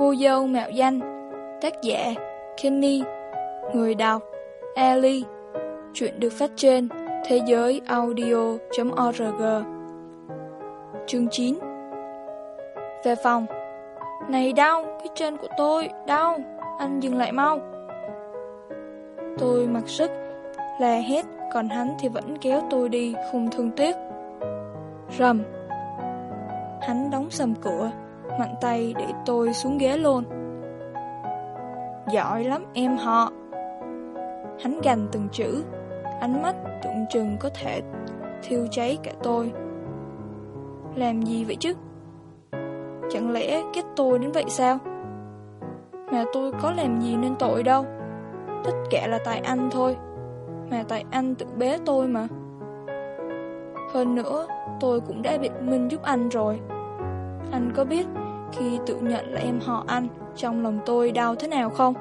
Cô dâu mạo danh Tác giả Kenny Người đọc Ali Chuyện được phát trên thế giới audio.org Chương 9 Về phòng. Này đau, cái chân của tôi, đau Anh dừng lại mau. Tôi mặc sức là hét Còn hắn thì vẫn kéo tôi đi Không thương tiếc. Rầm. Hắn đóng sầm cửa. Mạnh tay để tôi xuống ghế luôn. Giỏi lắm em họ. Hắn gành từng chữ, Ánh mắt tưởng chừng có thể thiêu cháy cả tôi. Làm gì vậy chứ? Chẳng lẽ ghét tôi đến vậy sao? Mà tôi có làm gì nên tội đâu. Tất cả là tại anh thôi, Mà tại anh tự bế tôi mà. Hơn nữa, Tôi cũng đã biện minh giúp anh rồi. Anh có biết khi tự nhận là em họ anh, Trong lòng tôi đau thế nào không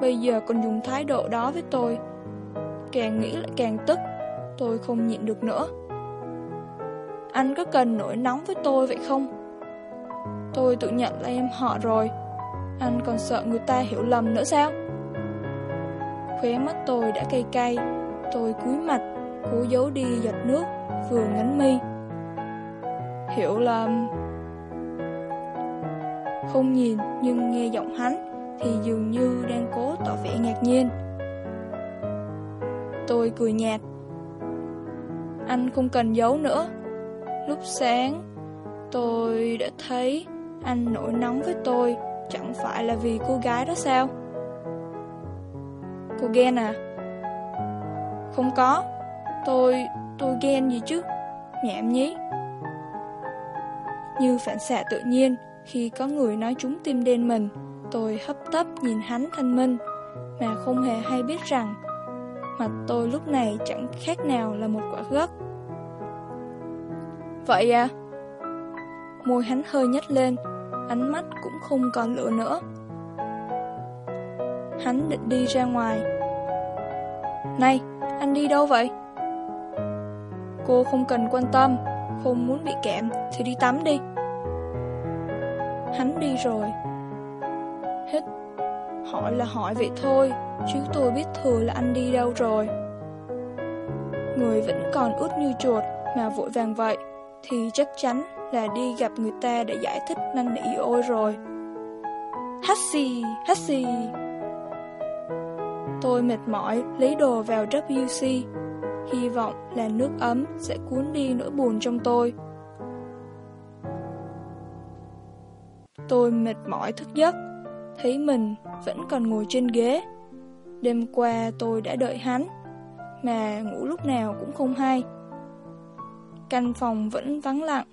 Bây giờ còn dùng thái độ đó với tôi, Càng nghĩ lại càng tức, Tôi không nhịn được nữa Anh có cần nổi nóng với tôi vậy không? Tôi tự nhận là em họ rồi, Anh còn sợ người ta hiểu lầm nữa sao? Khóe mắt tôi đã cay cay, Tôi cúi mặt, Cố giấu đi giọt nước Vừa ngấn mi Hiểu lầm không nhìn nhưng nghe giọng hắn Thì dường như đang cố tỏ vẻ ngạc nhiên. Tôi cười nhạt. Anh không cần giấu nữa. Lúc sáng Tôi đã thấy Anh nổi nóng với tôi Chẳng phải là vì cô gái đó sao? Cô ghen à? Không có. Tôi, tôi ghen gì chứ? Nhảm nhí. Như phản xạ tự nhiên khi có người nói trúng tim đen mình Tôi hấp tấp nhìn hắn thanh minh Mà không hề hay biết rằng Mặt tôi lúc này chẳng khác nào là một quả gấc. Vậy à? Môi hắn hơi nhếch lên Ánh mắt cũng không còn lửa nữa. Hắn định đi ra ngoài. Này, anh đi đâu vậy? Cô không cần quan tâm Không muốn bị kẹm Thì đi tắm đi. Hắn đi rồi. Hít. Hỏi là hỏi vậy thôi Chứ tôi biết thừa là anh đi đâu rồi. Người vẫn còn ướt như chuột Mà vội vàng vậy Thì chắc chắn là đi gặp người ta Để giải thích năn nỉ ôi rồi. Hassi, Hassi Tôi mệt mỏi lấy đồ vào WC Hy vọng là nước ấm sẽ cuốn đi nỗi buồn trong tôi. Tôi mệt mỏi thức giấc. Thấy mình vẫn còn ngồi trên ghế. Đêm qua tôi đã đợi hắn Mà ngủ lúc nào cũng không hay. Căn phòng vẫn vắng lặng.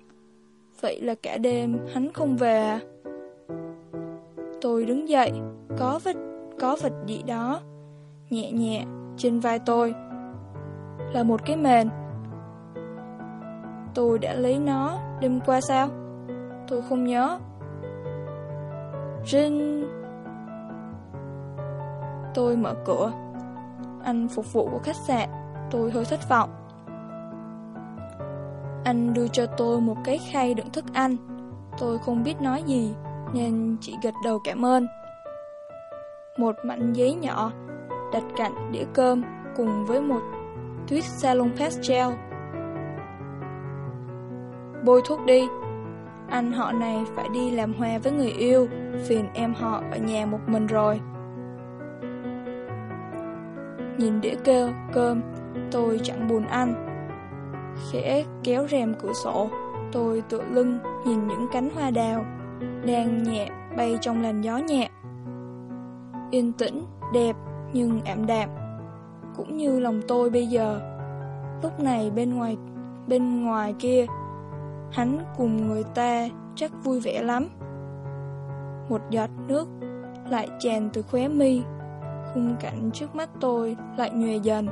Vậy là cả đêm hắn không về à? Tôi đứng dậy Có vật, có vật gì đó Nhẹ nhẹ trên vai tôi. Là một cái mền. Tôi đã lấy nó đêm qua sao? Tôi không nhớ. Rinh Tôi mở cửa. Anh phục vụ của khách sạn, Tôi hơi thất vọng. Anh đưa cho tôi một cái khay đựng thức ăn. Tôi không biết nói gì, Nên chỉ gật đầu cảm ơn. Một mảnh giấy nhỏ, Đặt cạnh đĩa cơm Cùng với một tuyết salon pastel. Bôi thuốc đi. Anh họ này phải đi làm hòa với người yêu Phiền em họ ở nhà một mình rồi Nhìn đĩa kêu, cơm, tôi chẳng buồn ăn. Khẽ kéo rèm cửa sổ, tôi tựa lưng nhìn những cánh hoa đào, đang nhẹ bay trong làn gió nhẹ. Yên tĩnh, đẹp, nhưng ảm đạm, cũng như lòng tôi bây giờ. Lúc này bên ngoài, bên ngoài kia, hắn cùng người ta chắc vui vẻ lắm. Một giọt nước lại tràn từ khóe mi, khung cảnh trước mắt tôi lại nhòe dần.